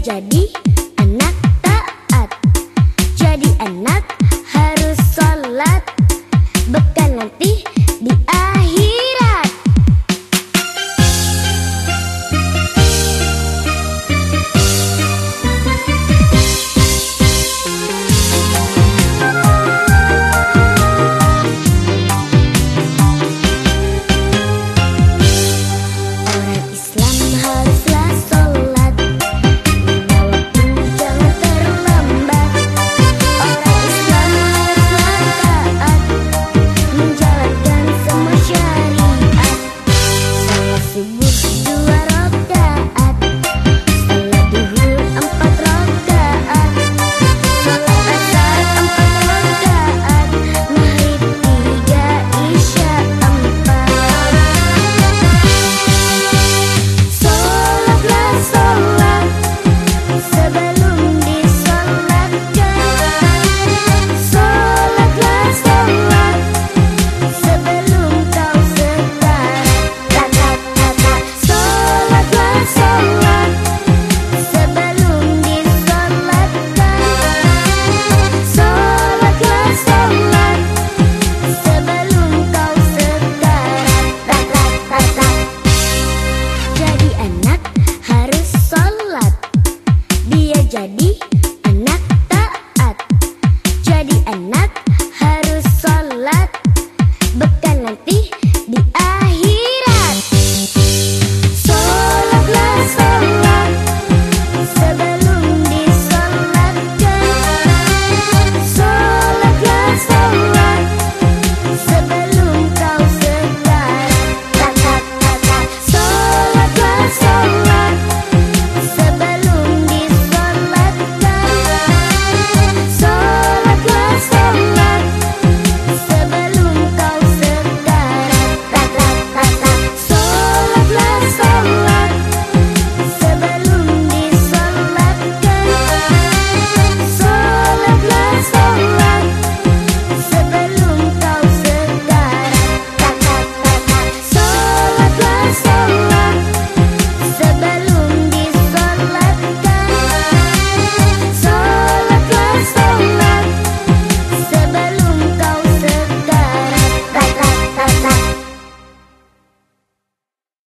Jadi